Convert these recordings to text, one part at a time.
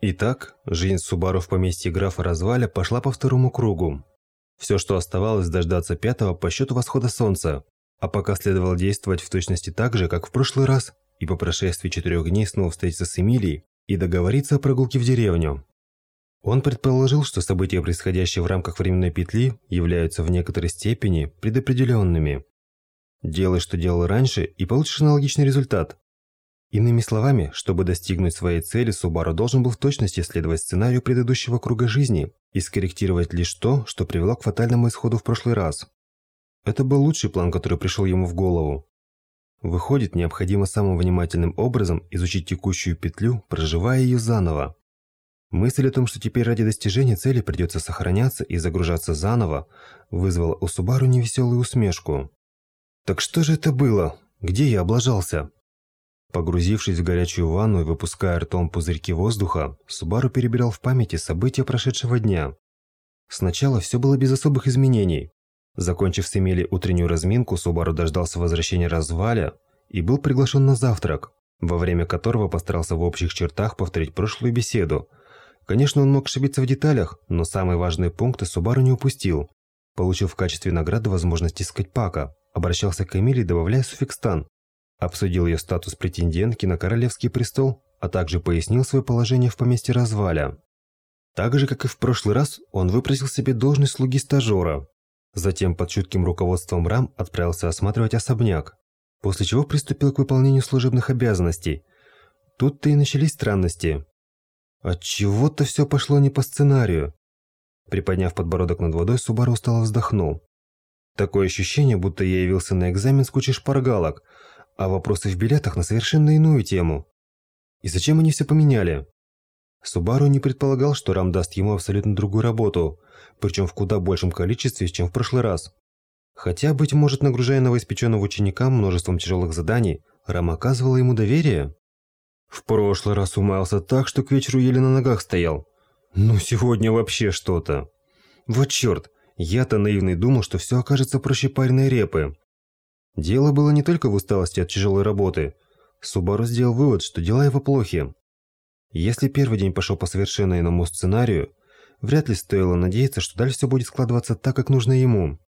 Итак, жизнь Субару в поместье графа Разваля пошла по второму кругу. Все, что оставалось, дождаться пятого по счету восхода солнца, а пока следовало действовать в точности так же, как в прошлый раз, и по прошествии четырех дней снова встретиться с Эмилией и договориться о прогулке в деревню. Он предположил, что события, происходящие в рамках временной петли, являются в некоторой степени предопределенными. Делай, что делал раньше, и получишь аналогичный результат. Иными словами, чтобы достигнуть своей цели, Субару должен был в точности следовать сценарию предыдущего круга жизни и скорректировать лишь то, что привело к фатальному исходу в прошлый раз. Это был лучший план, который пришел ему в голову. Выходит, необходимо самым внимательным образом изучить текущую петлю, проживая ее заново. Мысль о том, что теперь ради достижения цели придется сохраняться и загружаться заново, вызвала у Субару невеселую усмешку. «Так что же это было? Где я облажался?» Погрузившись в горячую ванну и выпуская ртом пузырьки воздуха, Субару перебирал в памяти события прошедшего дня. Сначала все было без особых изменений. Закончив с Эмили утреннюю разминку, Субару дождался возвращения разваля и был приглашен на завтрак, во время которого постарался в общих чертах повторить прошлую беседу. Конечно, он мог ошибиться в деталях, но самые важные пункты Субару не упустил. Получил в качестве награды возможность искать Пака, обращался к Эмили, добавляя суффикс «тан», обсудил ее статус претендентки на королевский престол, а также пояснил свое положение в поместье Разваля. Так же, как и в прошлый раз, он выпросил себе должность слуги-стажера. Затем под чутким руководством Рам отправился осматривать особняк, после чего приступил к выполнению служебных обязанностей. Тут-то и начались странности. От чего-то все пошло не по сценарию. Приподняв подбородок над водой, Субару устало вздохнул. Такое ощущение, будто я явился на экзамен с кучей шпаргалок – а вопросы в билетах на совершенно иную тему. И зачем они все поменяли? Субару не предполагал, что Рам даст ему абсолютно другую работу, причем в куда большем количестве, чем в прошлый раз. Хотя, быть может, нагружая новоиспеченного ученика множеством тяжелых заданий, Рам оказывал ему доверие. В прошлый раз умаялся так, что к вечеру еле на ногах стоял. Ну, сегодня вообще что-то. Вот черт, я-то наивный думал, что все окажется проще пареной репы. Дело было не только в усталости от тяжелой работы. Субару сделал вывод, что дела его плохи. Если первый день пошел по совершенно иному сценарию, вряд ли стоило надеяться, что дальше все будет складываться так, как нужно ему.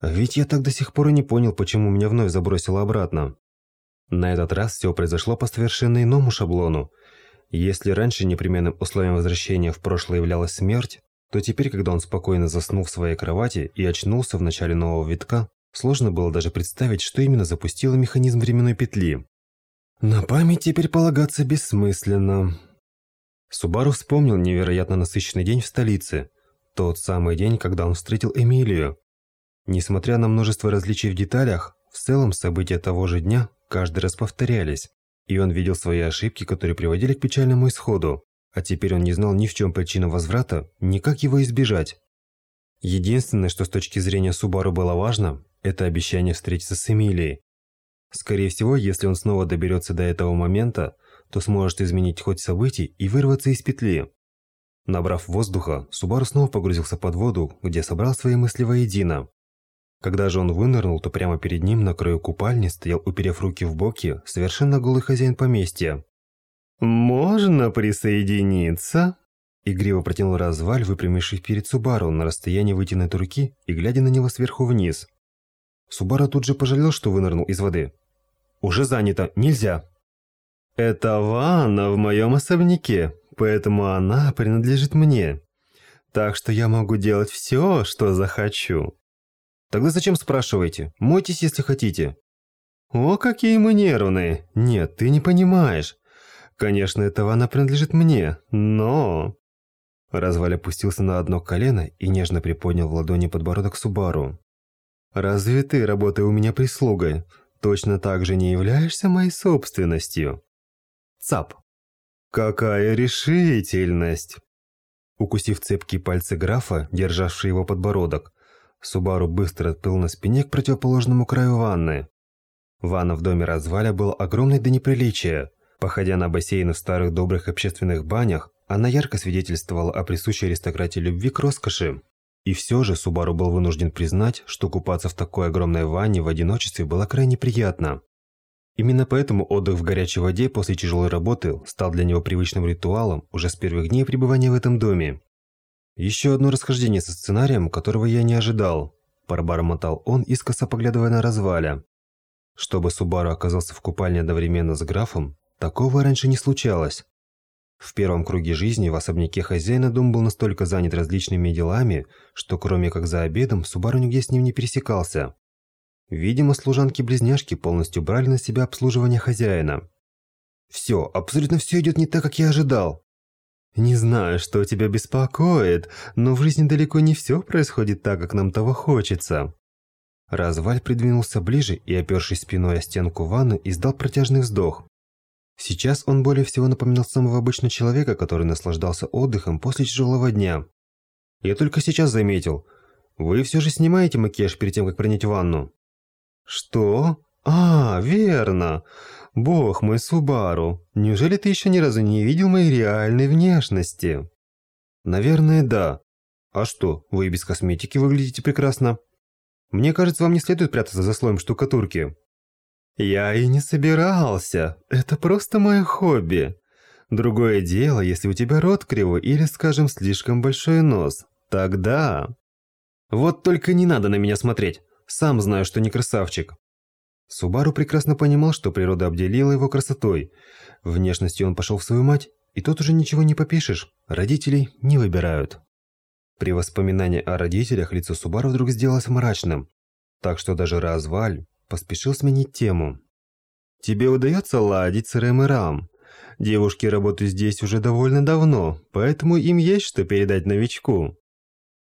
А ведь я так до сих пор и не понял, почему меня вновь забросило обратно. На этот раз все произошло по совершенно иному шаблону. Если раньше непременным условием возвращения в прошлое являлась смерть, то теперь, когда он спокойно заснул в своей кровати и очнулся в начале нового витка, Сложно было даже представить, что именно запустило механизм временной петли. На память теперь полагаться бессмысленно. Субару вспомнил невероятно насыщенный день в столице. Тот самый день, когда он встретил Эмилию. Несмотря на множество различий в деталях, в целом события того же дня каждый раз повторялись. И он видел свои ошибки, которые приводили к печальному исходу. А теперь он не знал ни в чем причину возврата, ни как его избежать. Единственное, что с точки зрения Субару было важно, это обещание встретиться с Эмилией. Скорее всего, если он снова доберется до этого момента, то сможет изменить ход событий и вырваться из петли. Набрав воздуха, Субару снова погрузился под воду, где собрал свои мысли воедино. Когда же он вынырнул, то прямо перед ним на краю купальни стоял, уперев руки в боки, совершенно голый хозяин поместья. «Можно присоединиться?» Игриво протянул разваль, выпрямившись перед Субару на расстоянии вытянутой руки и глядя на него сверху вниз. Субара тут же пожалел, что вынырнул из воды. «Уже занято, нельзя!» «Это ванна в моем особняке, поэтому она принадлежит мне. Так что я могу делать все, что захочу». «Тогда зачем спрашиваете? Мойтесь, если хотите». «О, какие мы нервные! Нет, ты не понимаешь. Конечно, эта ванна принадлежит мне, но...» Разваль опустился на одно колено и нежно приподнял в ладони подбородок Субару. Разве ты, работая у меня прислугой, точно так же не являешься моей собственностью? Цап. Какая решительность! Укусив цепкие пальцы графа, державшие его подбородок, Субару быстро отплыл на спине к противоположному краю ванны. Ванна в доме разваля была огромной до неприличия. Походя на бассейны в старых добрых общественных банях, она ярко свидетельствовала о присущей аристократии любви к роскоши. И все же Субару был вынужден признать, что купаться в такой огромной ванне в одиночестве было крайне приятно. Именно поэтому отдых в горячей воде после тяжелой работы стал для него привычным ритуалом уже с первых дней пребывания в этом доме. Еще одно расхождение со сценарием, которого я не ожидал. Пробормотал он, искоса поглядывая на разваля. Чтобы Субару оказался в купальне одновременно с графом, такого раньше не случалось. В первом круге жизни в особняке хозяина дом был настолько занят различными делами, что кроме как за обедом Субару с ним не пересекался. Видимо, служанки-близняшки полностью брали на себя обслуживание хозяина. «Все, абсолютно все идет не так, как я ожидал», «Не знаю, что тебя беспокоит, но в жизни далеко не все происходит так, как нам того хочется». Разваль придвинулся ближе и, опершись спиной о стенку ванны, издал протяжный вздох. Сейчас он более всего напоминал самого обычного человека, который наслаждался отдыхом после тяжелого дня. «Я только сейчас заметил. Вы все же снимаете макияж перед тем, как принять ванну?» «Что? А, верно. Бог мой Субару, неужели ты еще ни разу не видел моей реальной внешности? Наверное, да. А что, вы и без косметики выглядите прекрасно. Мне кажется, вам не следует прятаться за слоем штукатурки. Я и не собирался. Это просто мое хобби. Другое дело, если у тебя рот кривой или, скажем, слишком большой нос. Тогда... Вот только не надо на меня смотреть. Сам знаю, что не красавчик. Субару прекрасно понимал, что природа обделила его красотой. Внешностью он пошел в свою мать, и тут уже ничего не попишешь, родителей не выбирают. При воспоминании о родителях лицо Субару вдруг сделалось мрачным, так что даже Разваль поспешил сменить тему. «Тебе удается ладить с Рэм и Рам. Девушки работают здесь уже довольно давно, поэтому им есть что передать новичку.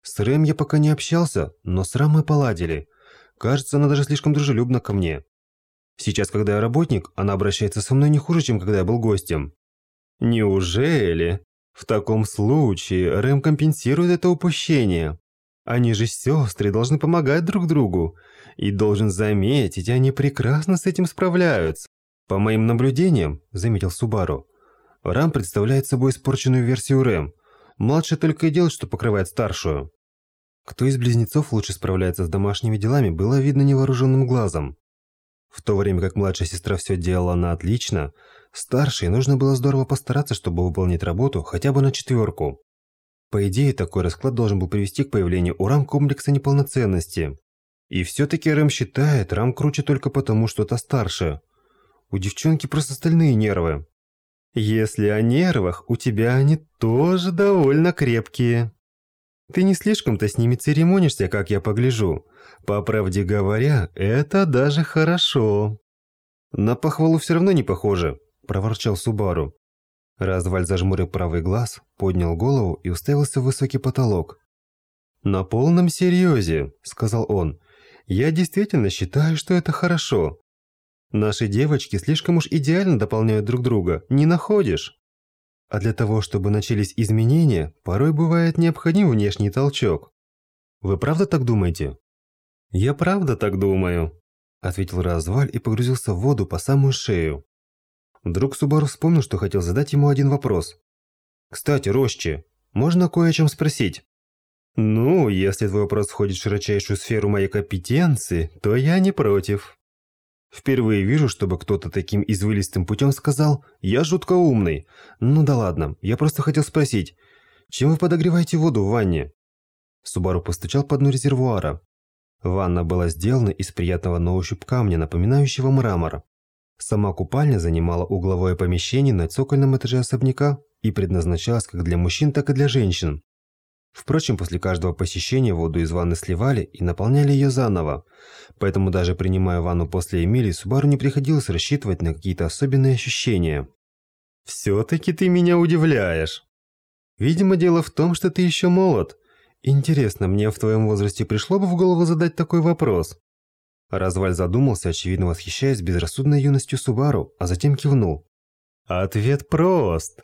С Рэм я пока не общался, но с Рам мы поладили. Кажется, она даже слишком дружелюбна ко мне. Сейчас, когда я работник, она обращается со мной не хуже, чем когда я был гостем. Неужели? В таком случае Рэм компенсирует это упущение. Они же сестры, должны помогать друг другу. И должен заметить, они прекрасно с этим справляются. По моим наблюдениям, заметил Субару, Рам представляет собой испорченную версию Рэм. Младший только и делает, что покрывает старшую. Кто из близнецов лучше справляется с домашними делами, было видно невооруженным глазом. В то время как младшая сестра все делала на отлично, старшей нужно было здорово постараться, чтобы выполнить работу хотя бы на четверку. По идее, такой расклад должен был привести к появлению у Рам комплекса неполноценности. И все-таки Рэм считает, Рам круче только потому, что та старше. У девчонки просто стальные нервы. Если о нервах, у тебя они тоже довольно крепкие. Ты не слишком-то с ними церемонишься, как я погляжу. По правде говоря, это даже хорошо. На похвалу все равно не похоже, проворчал Субару. Разваль зажмурил правый глаз, поднял голову и уставился в высокий потолок. «На полном серьезе», — сказал он, — «я действительно считаю, что это хорошо. Наши девочки слишком уж идеально дополняют друг друга, не находишь?» А для того, чтобы начались изменения, порой бывает необходим внешний толчок. Вы правда так думаете? Я правда так думаю, ответил Разваль и погрузился в воду по самую шею. Вдруг Субару вспомнил, что хотел задать ему один вопрос. Кстати, Рощи, можно кое о чем спросить? Ну, если твой вопрос входит в широчайшую сферу моей компетенции, то я не против. Впервые вижу, чтобы кто-то таким извилистым путем сказал «Я жутко умный». Ну да ладно, я просто хотел спросить, чем вы подогреваете воду в ванне? Субару постучал по дну резервуара. Ванна была сделана из приятного на ощупь камня, напоминающего мрамор. Сама купальня занимала угловое помещение на цокольном этаже особняка и предназначалась как для мужчин, так и для женщин. Впрочем, после каждого посещения воду из ванны сливали и наполняли ее заново, поэтому даже принимая ванну после Эмилии, Субару не приходилось рассчитывать на какие-то особенные ощущения. «Все-таки ты меня удивляешь. Видимо, дело в том, что ты еще молод. Интересно, мне в твоем возрасте пришло бы в голову задать такой вопрос?» Разваль задумался, очевидно восхищаясь безрассудной юностью Субару, а затем кивнул. «Ответ прост.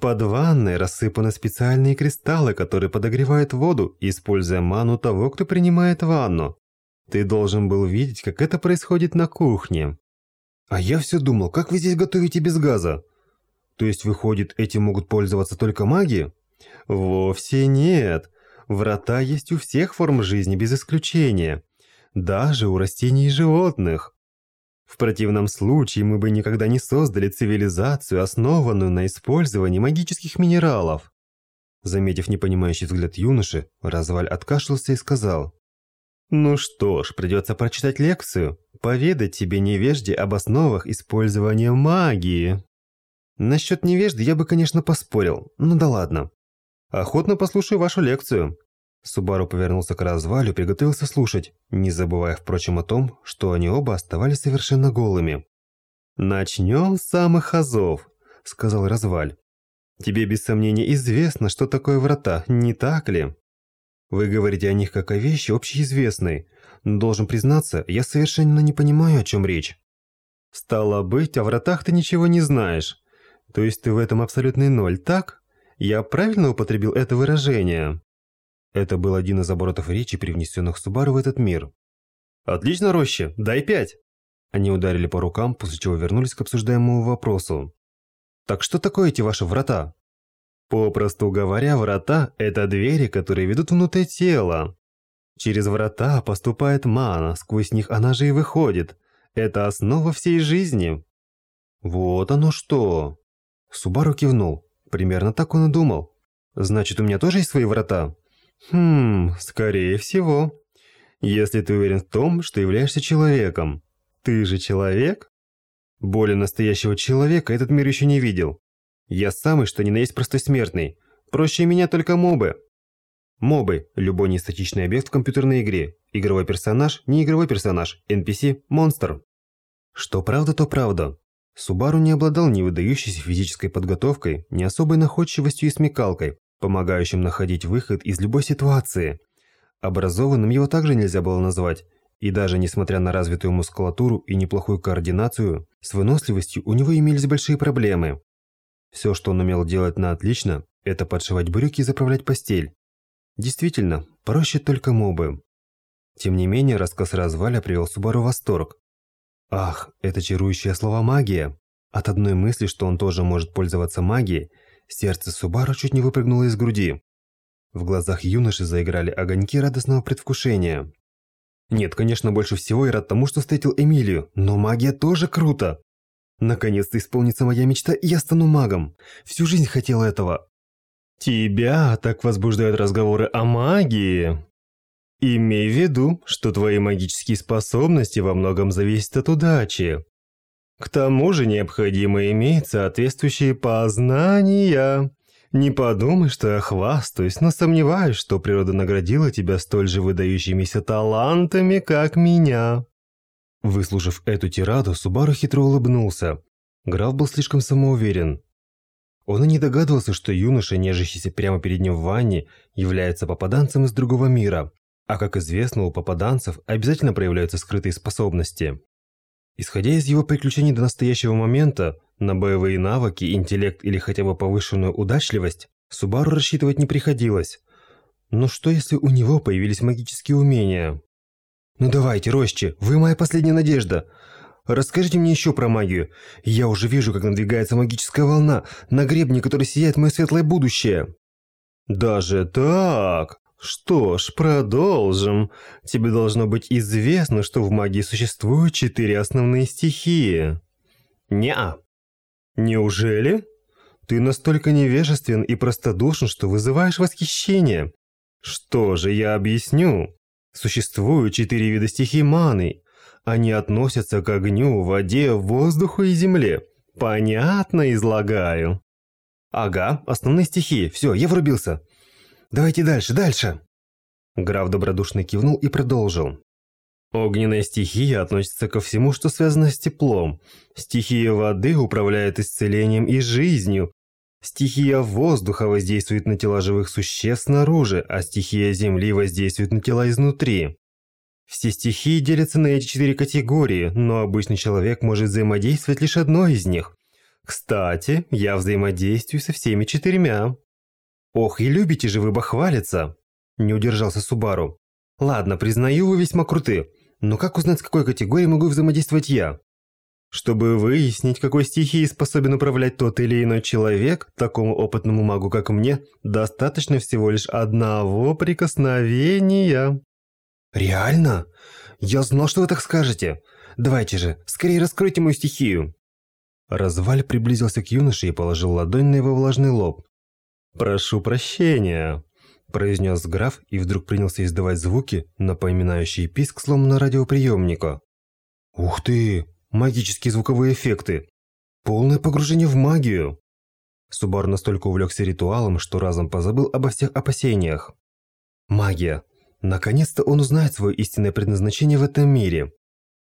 Под ванной рассыпаны специальные кристаллы, которые подогревают воду, используя ману того, кто принимает ванну. Ты должен был видеть, как это происходит на кухне. А я все думал, как вы здесь готовите без газа? То есть, выходит, этим могут пользоваться только маги? Вовсе нет. Врата есть у всех форм жизни без исключения. Даже у растений и животных. В противном случае мы бы никогда не создали цивилизацию, основанную на использовании магических минералов. Заметив непонимающий взгляд юноши, Разваль откашлялся и сказал. «Ну что ж, придется прочитать лекцию, поведать тебе невежде об основах использования магии». Насчет невежды я бы, конечно, поспорил, ну да ладно. Охотно послушаю вашу лекцию. Субару повернулся к развалю приготовился слушать, не забывая, впрочем, о том, что они оба оставались совершенно голыми. «Начнем с самых азов», — сказал разваль. «Тебе без сомнения известно, что такое врата, не так ли?» «Вы говорите о них как о вещи общеизвестной, но, должен признаться, я совершенно не понимаю, о чем речь». «Стало быть, о вратах ты ничего не знаешь. То есть ты в этом абсолютный ноль, так? Я правильно употребил это выражение?» Это был один из оборотов речи, привнесенных Субару в этот мир. «Отлично, Рощи, дай пять!» Они ударили по рукам, после чего вернулись к обсуждаемому вопросу. «Так что такое эти ваши врата?» «Попросту говоря, врата – это двери, которые ведут внутрь тела. Через врата поступает мана, сквозь них она же и выходит. Это основа всей жизни». «Вот оно что!» Субару кивнул. Примерно так он и думал. «Значит, у меня тоже есть свои врата?» Хм, скорее всего. Если ты уверен в том, что являешься человеком. Ты же человек? Более настоящего человека этот мир еще не видел. Я самый, что ни на есть простой смертный. Проще меня только мобы. Мобы – любой нестатичный объект в компьютерной игре. Игровой персонаж – не игровой персонаж. NPC – монстр. Что правда, то правда. Субару не обладал ни выдающейся физической подготовкой, ни особой находчивостью и смекалкой, помогающим находить выход из любой ситуации. Образованным его также нельзя было назвать, и даже несмотря на развитую мускулатуру и неплохую координацию, с выносливостью у него имелись большие проблемы. Все, что он умел делать на отлично, это подшивать брюки и заправлять постель. Действительно, проще только мобы. Тем не менее, рассказ Разваля привел Субару в восторг. Ах, это чарующее слово «магия». От одной мысли, что он тоже может пользоваться магией, Сердце Субару чуть не выпрыгнуло из груди. В глазах юноши заиграли огоньки радостного предвкушения. Нет, конечно, больше всего я рад тому, что встретил Эмилию, но магия тоже круто. Наконец-то исполнится моя мечта, и я стану магом. Всю жизнь хотел этого. Тебя так возбуждают разговоры о магии. Имей в виду, что твои магические способности во многом зависят от удачи. К тому же необходимо иметь соответствующие познания. Не подумай, что я хвастаюсь, но сомневаюсь, что природа наградила тебя столь же выдающимися талантами, как меня». Выслушав эту тираду, Субару хитро улыбнулся. Граф был слишком самоуверен. Он и не догадывался, что юноша, нежащийся прямо перед ним в ванне, является попаданцем из другого мира. А как известно, у попаданцев обязательно проявляются скрытые способности. Исходя из его приключений до настоящего момента, на боевые навыки, интеллект или хотя бы повышенную удачливость Субару рассчитывать не приходилось. Но что если у него появились магические умения? Ну давайте, Рощи, вы моя последняя надежда. Расскажите мне еще про магию. Я уже вижу, как надвигается магическая волна на гребне, который сияет мое светлое будущее. Даже так? Что ж, продолжим. Тебе должно быть известно, что в магии существуют четыре основные стихии. Неа. Неужели? Ты настолько невежествен и простодушен, что вызываешь восхищение. Что же, я объясню. Существуют четыре вида стихий маны. Они относятся к огню, воде, воздуху и земле. Понятно излагаю. Ага, основные стихии. Все, я врубился. Давайте дальше, дальше!» Граф добродушно кивнул и продолжил. Огненная стихия относится ко всему, что связано с теплом. Стихия воды управляет исцелением и жизнью. Стихия воздуха воздействует на тела живых существ снаружи, а стихия земли воздействует на тела изнутри. Все стихии делятся на эти четыре категории, но обычный человек может взаимодействовать лишь одной из них. Кстати, я взаимодействую со всеми четырьмя. «Ох, и любите же вы бахвалиться!» Не удержался Субару. «Ладно, признаю, вы весьма круты. Но как узнать, с какой категорией могу взаимодействовать я?» Чтобы выяснить, какой стихией способен управлять тот или иной человек, такому опытному магу, как мне, достаточно всего лишь одного прикосновения. Реально? Я знал, что вы так скажете. Давайте же, скорее раскройте мою стихию!» Разваль приблизился к юноше и положил ладонь на его влажный лоб. «Прошу прощения», – произнес граф и вдруг принялся издавать звуки, напоминающие писк сломанного радиоприемника. «Ух ты! Магические звуковые эффекты! Полное погружение в магию!» Субар настолько увлекся ритуалом, что разом позабыл обо всех опасениях. Магия. Наконец-то он узнает свое истинное предназначение в этом мире.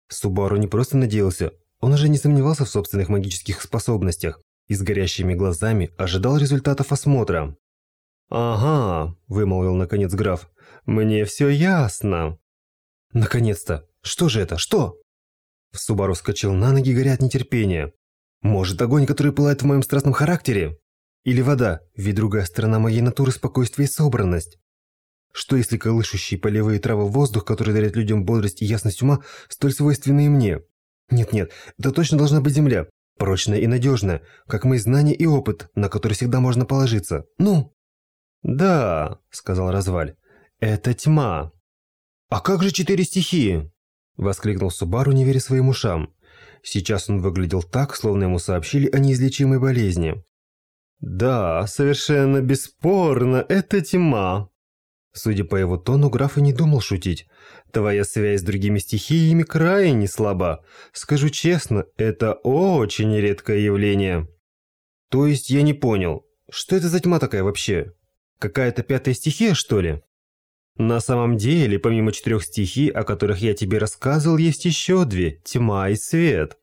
Субару не просто надеялся, он уже не сомневался в собственных магических способностях и с горящими глазами ожидал результатов осмотра. «Ага», – вымолвил наконец граф, – «мне все ясно». «Наконец-то! Что же это? Что?» Субару вскочил на ноги, горя от нетерпения. «Может, огонь, который пылает в моем страстном характере? Или вода, ведь другая сторона моей натуры – спокойствие и собранность? Что если колышущие полевые травы воздух, который дарит людям бодрость и ясность ума, столь свойственные мне? Нет-нет, это точно должна быть земля, прочная и надежная, как мои знания и опыт, на который всегда можно положиться. Ну? Да, сказал Разваль, это тьма. А как же четыре стихии? Воскликнул Субару, не веря своим ушам. Сейчас он выглядел так, словно ему сообщили о неизлечимой болезни. «Да, совершенно бесспорно, это тьма», Судя по его тону, граф и не думал шутить. Твоя связь с другими стихиями крайне слаба. Скажу честно, это очень редкое явление. То есть я не понял, что это за тьма такая вообще? Какая-то пятая стихия, что ли? На самом деле, помимо четырех стихий, о которых я тебе рассказывал, есть еще две – тьма и свет.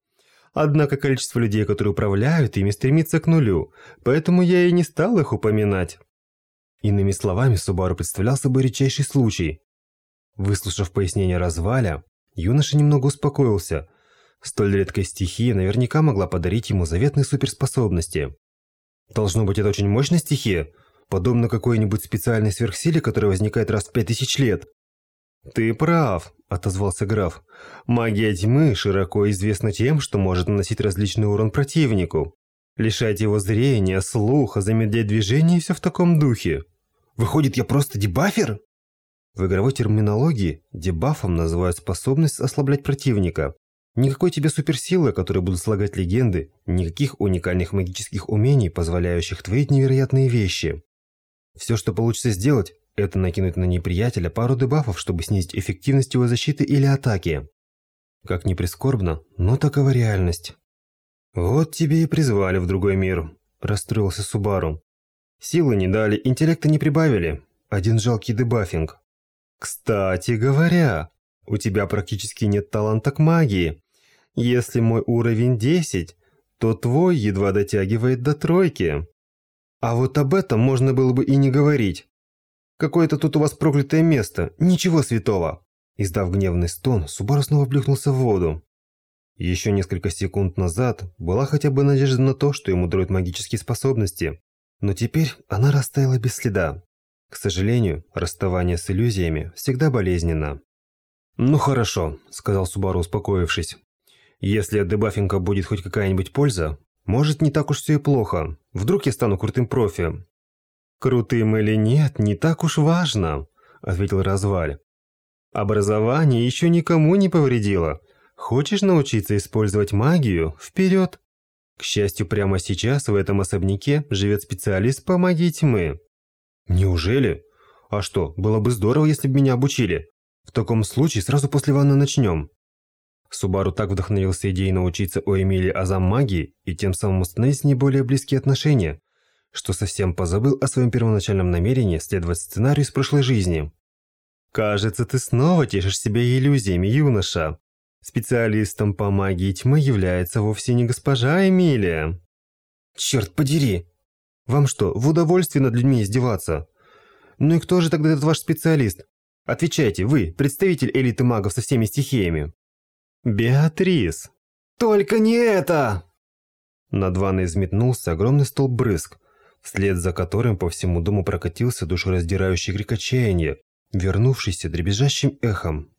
Однако количество людей, которые управляют ими, стремится к нулю, поэтому я и не стал их упоминать. Иными словами, Субару представлял собой редчайший случай. Выслушав пояснение разваля, юноша немного успокоился. Столь редкая стихия наверняка могла подарить ему заветные суперспособности. Должно быть, это очень мощная стихия, подобно какой-нибудь специальной сверхсиле, которая возникает раз в пять тысяч лет. «Ты прав», – отозвался граф. «Магия тьмы широко известна тем, что может наносить различный урон противнику лишать его зрения, слуха, замедлять движение и все в таком духе. Выходит, я просто дебафер? В игровой терминологии дебафом называют способность ослаблять противника. Никакой тебе суперсилы, которые будут слагать легенды, никаких уникальных магических умений, позволяющих творить невероятные вещи. Все, что получится сделать, это накинуть на неприятеля пару дебафов, чтобы снизить эффективность его защиты или атаки. Как ни прискорбно, но такова реальность. «Вот тебе и призвали в другой мир», – расстроился Субару. «Силы не дали, интеллекта не прибавили. Один жалкий дебафинг. Кстати говоря, у тебя практически нет таланта к магии. Если мой уровень 10, то твой едва дотягивает до тройки. А вот об этом можно было бы и не говорить. Какое-то тут у вас проклятое место, ничего святого». Издав гневный стон, Субару снова плюхнулся в воду. Еще несколько секунд назад была хотя бы надежда на то, что ему дают магические способности, но теперь она растаяла без следа. К сожалению, расставание с иллюзиями всегда болезненно. «Ну хорошо», – сказал Субару, успокоившись. «Если от дебафинга будет хоть какая-нибудь польза, может, не так уж все и плохо. Вдруг я стану крутым профи». «Крутым или нет, не так уж важно», – ответил Разваль. «Образование еще никому не повредило, Хочешь научиться использовать магию? Вперед! К счастью, прямо сейчас в этом особняке живет специалист по магии тьмы. Неужели? А что, было бы здорово, если бы меня обучили. В таком случае сразу после ванны начнем. Субару так вдохновился идеей научиться у Эмили азам магии и тем самым установить с ней более близкие отношения, что совсем позабыл о своем первоначальном намерении следовать сценарию из прошлой жизни. «Кажется, ты снова тешишь себя иллюзиями, юноша», Специалистом по магии тьмы является вовсе не госпожа Эмилия. Черт подери! Вам что, в удовольствие над людьми издеваться? Ну и кто же тогда этот ваш специалист? Отвечайте, вы, представитель элиты магов со всеми стихиями. Беатрис. Только не это! Над ванной взметнулся огромный столб брызг, вслед за которым по всему дому прокатился душераздирающий крик отчаяния, вернувшийся дребезжащим эхом.